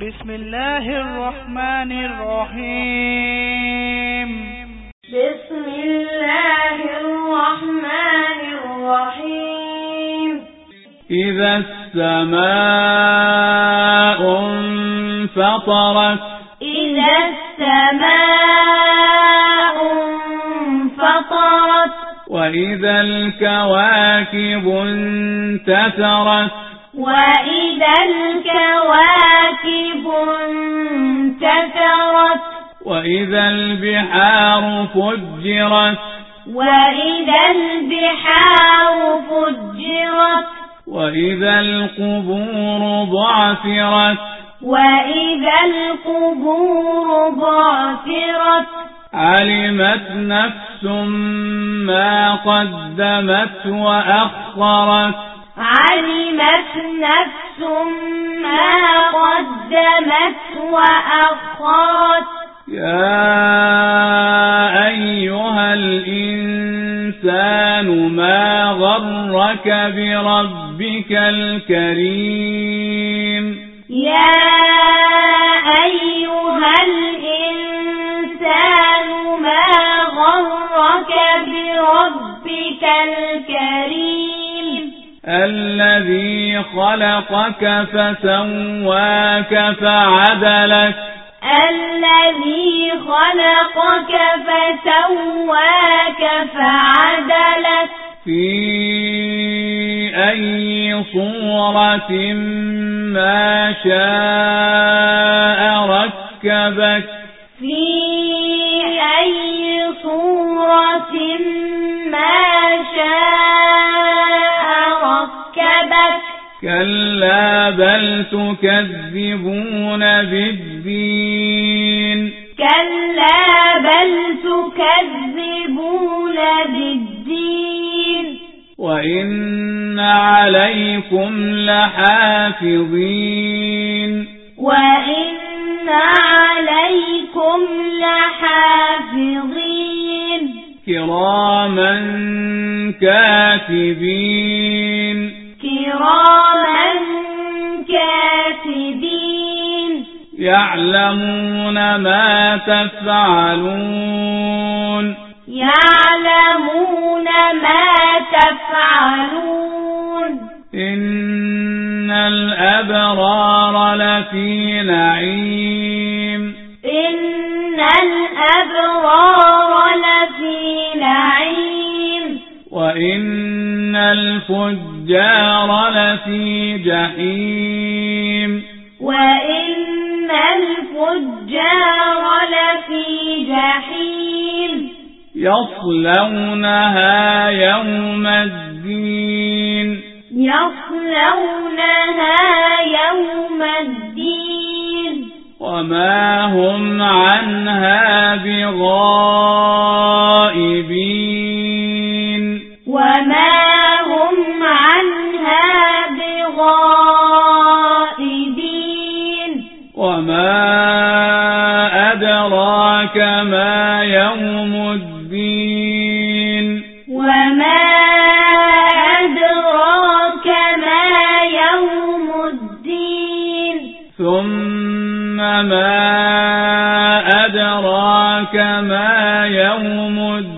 بسم الله الرحمن الرحيم. بسم الله الرحمن الرحيم. إذا السماء انفطرت إذا السماء انفطرت وإذا الكواكب انتثرت وإذا الكواكب انتثرت وإذا البحار فجرت وإذا البحار فجرت وإذا القبور بعثرت وإذا القبور بعثرت علمت نفس ما قدمت وأخرت علمت نفس ما قدمت وأخرت. يا أيها الإنسان ما غرك بربك الكريم؟ يا أيها الإنسان ما غرك بربك الكريم؟ الذي خلقك فسواك فعدلك. الذي خلقك فسواك فعدلك. في أي صورة ما شاء ركبك. في كلا بل تكذبون بالدين كلا بل تكذبون بالدين وإن عليكم لحافظين وإن عليكم لحافظين كراما كاتبين كراما يعلمون ما تفعلون. يعلمون ما تفعلون. إن الأبرار لفي نعيم. إن الأبرار لفي نعيم. وإن الفجار لفي جحيم. وإن الفجار لفي جحيم. يصلونها يوم الدين. يصلونها يوم الدين. وما هم عنها بغائبين وما أدراك ما يوم الدين وما أدراك ما يوم الدين ثم ما أدراك ما يوم الدين